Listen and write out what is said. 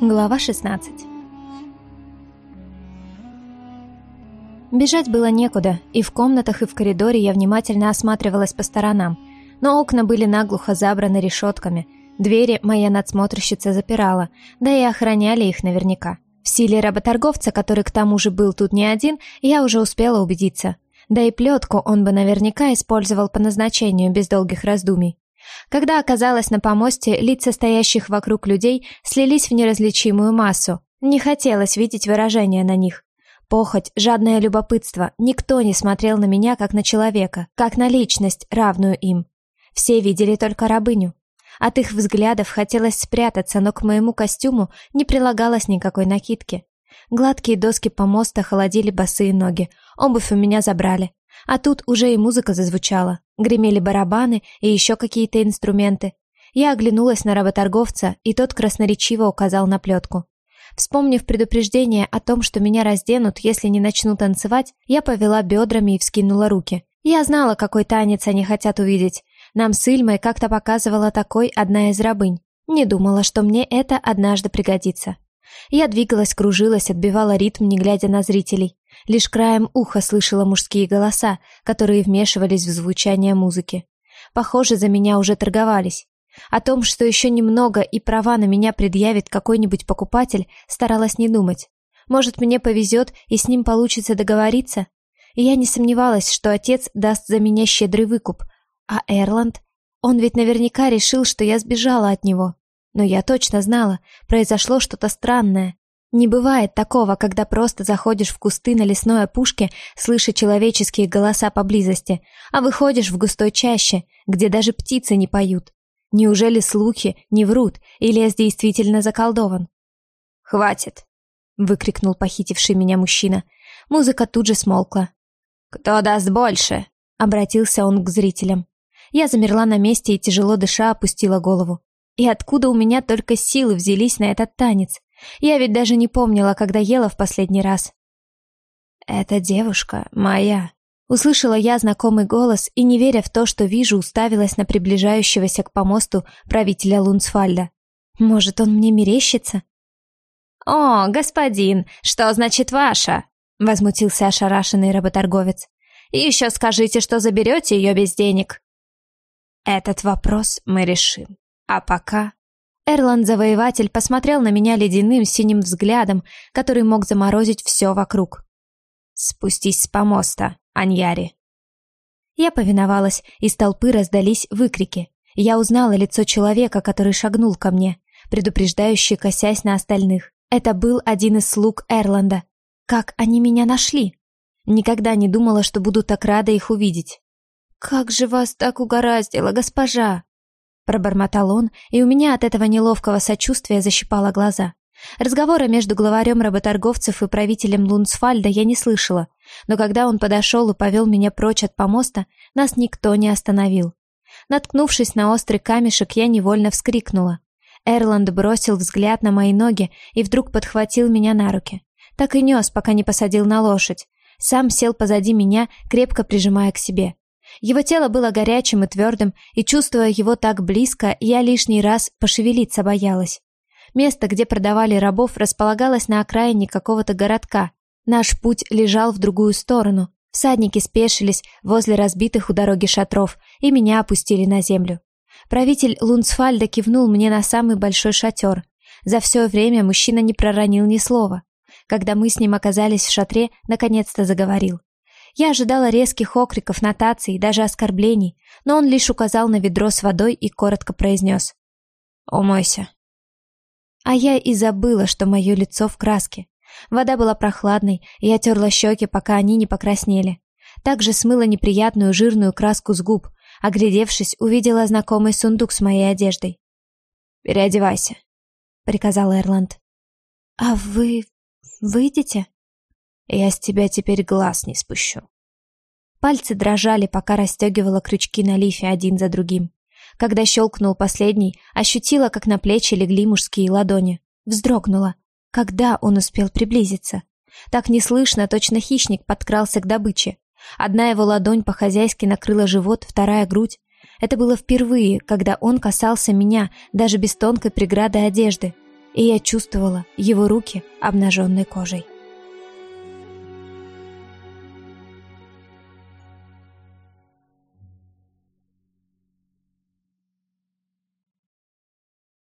Глава 16 Бежать было некуда, и в комнатах, и в коридоре я внимательно осматривалась по сторонам, но окна были наглухо забраны решетками, двери моя надсмотрщица запирала, да и охраняли их наверняка. В силе работорговца, который к тому же был тут не один, я уже успела убедиться. Да и плетку он бы наверняка использовал по назначению без долгих раздумий. Когда оказалась на помосте, лица стоящих вокруг людей слились в неразличимую массу. Не хотелось видеть выражения на них. Похоть, жадное любопытство, никто не смотрел на меня как на человека, как на личность, равную им. Все видели только рабыню. От их взглядов хотелось спрятаться, но к моему костюму не прилагалось никакой накидки. Гладкие доски помоста холодили босые ноги, обувь у меня забрали. А тут уже и музыка зазвучала. Гремели барабаны и еще какие-то инструменты. Я оглянулась на работорговца, и тот красноречиво указал на плетку. Вспомнив предупреждение о том, что меня разденут, если не начну танцевать, я повела бедрами и вскинула руки. Я знала, какой танец они хотят увидеть. Нам с Ильмой как-то показывала такой одна из рабынь. Не думала, что мне это однажды пригодится. Я двигалась, кружилась, отбивала ритм, не глядя на зрителей. Лишь краем уха слышала мужские голоса, которые вмешивались в звучание музыки. Похоже, за меня уже торговались. О том, что еще немного и права на меня предъявит какой-нибудь покупатель, старалась не думать. Может, мне повезет, и с ним получится договориться? И я не сомневалась, что отец даст за меня щедрый выкуп. А Эрланд? Он ведь наверняка решил, что я сбежала от него. Но я точно знала, произошло что-то странное. Не бывает такого, когда просто заходишь в кусты на лесной опушке, слыша человеческие голоса поблизости, а выходишь в густой чаще, где даже птицы не поют. Неужели слухи не врут, и лес действительно заколдован? «Хватит!» — выкрикнул похитивший меня мужчина. Музыка тут же смолкла. «Кто даст больше?» — обратился он к зрителям. Я замерла на месте и, тяжело дыша, опустила голову. И откуда у меня только силы взялись на этот танец? Я ведь даже не помнила, когда ела в последний раз. «Эта девушка моя», — услышала я знакомый голос и, не веря в то, что вижу, уставилась на приближающегося к помосту правителя Лунсфальда. «Может, он мне мерещится?» «О, господин, что значит ваша?» — возмутился ошарашенный работорговец. «И еще скажите, что заберете ее без денег». «Этот вопрос мы решим. А пока Эрланд-завоеватель посмотрел на меня ледяным синим взглядом, который мог заморозить все вокруг. «Спустись с помоста, Аньяри». Я повиновалась, из толпы раздались выкрики. Я узнала лицо человека, который шагнул ко мне, предупреждающий, косясь на остальных. Это был один из слуг Эрланда. Как они меня нашли? Никогда не думала, что буду так рада их увидеть. «Как же вас так угораздило, госпожа!» Пробормотал он, и у меня от этого неловкого сочувствия защипало глаза. Разговора между главарем работорговцев и правителем Лунсфальда я не слышала, но когда он подошел и повел меня прочь от помоста, нас никто не остановил. Наткнувшись на острый камешек, я невольно вскрикнула. Эрланд бросил взгляд на мои ноги и вдруг подхватил меня на руки. Так и нес, пока не посадил на лошадь. Сам сел позади меня, крепко прижимая к себе. Его тело было горячим и твердым, и, чувствуя его так близко, я лишний раз пошевелиться боялась. Место, где продавали рабов, располагалось на окраине какого-то городка. Наш путь лежал в другую сторону. Всадники спешились возле разбитых у дороги шатров, и меня опустили на землю. Правитель Лунсфальда кивнул мне на самый большой шатер. За все время мужчина не проронил ни слова. Когда мы с ним оказались в шатре, наконец-то заговорил. Я ожидала резких окриков, нотаций, даже оскорблений, но он лишь указал на ведро с водой и коротко произнес «Умойся». А я и забыла, что мое лицо в краске. Вода была прохладной, и я терла щеки, пока они не покраснели. Также смыла неприятную жирную краску с губ. Оглядевшись, увидела знакомый сундук с моей одеждой. «Переодевайся», — приказал Эрланд. «А вы выйдете?» Я с тебя теперь глаз не спущу. Пальцы дрожали, пока расстегивала крючки на лифе один за другим. Когда щелкнул последний, ощутила, как на плечи легли мужские ладони. Вздрогнула. Когда он успел приблизиться? Так неслышно, точно хищник подкрался к добыче. Одна его ладонь по-хозяйски накрыла живот, вторая — грудь. Это было впервые, когда он касался меня, даже без тонкой преграды одежды. и я чувствовала его руки обнаженной кожей.